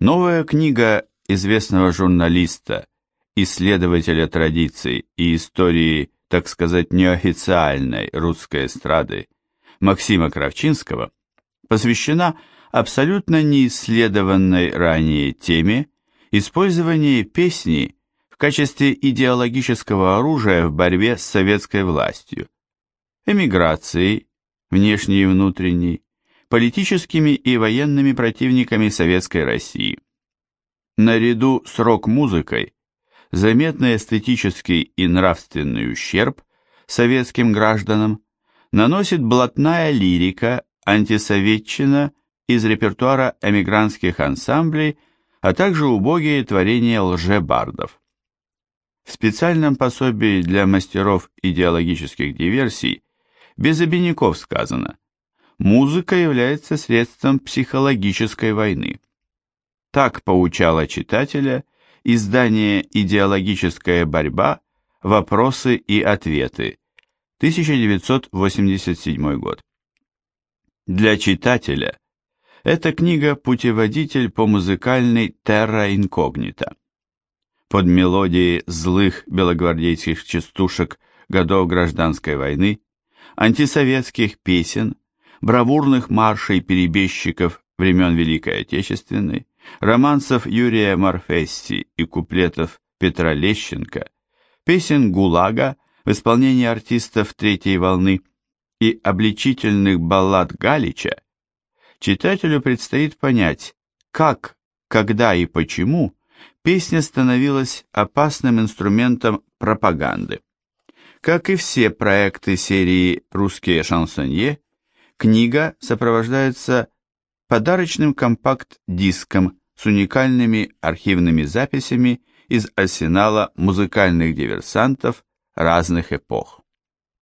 Новая книга известного журналиста, исследователя традиций и истории, так сказать, неофициальной русской эстрады Максима Кравчинского посвящена абсолютно неисследованной ранее теме использования песни в качестве идеологического оружия в борьбе с советской властью, эмиграцией, внешней и внутренней, политическими и военными противниками Советской России. Наряду с рок-музыкой заметный эстетический и нравственный ущерб советским гражданам наносит блатная лирика, антисоветчина из репертуара эмигрантских ансамблей, а также убогие творения лжебардов. В специальном пособии для мастеров идеологических диверсий без обиняков сказано, музыка является средством психологической войны. Так поучало читателя издание «Идеологическая борьба. Вопросы и ответы», 1987 год. Для читателя эта книга – путеводитель по музыкальной терра инкогнито. Под мелодии злых белогвардейских частушек годов гражданской войны, антисоветских песен, бравурных маршей перебежчиков времен Великой Отечественной, романсов Юрия Марфесси и куплетов Петра Лещенко, песен ГУЛАГа в исполнении артистов третьей волны и обличительных баллад Галича, читателю предстоит понять, как, когда и почему песня становилась опасным инструментом пропаганды. Как и все проекты серии «Русские шансонье», книга сопровождается подарочным компакт-диском с уникальными архивными записями из арсенала музыкальных диверсантов разных эпох.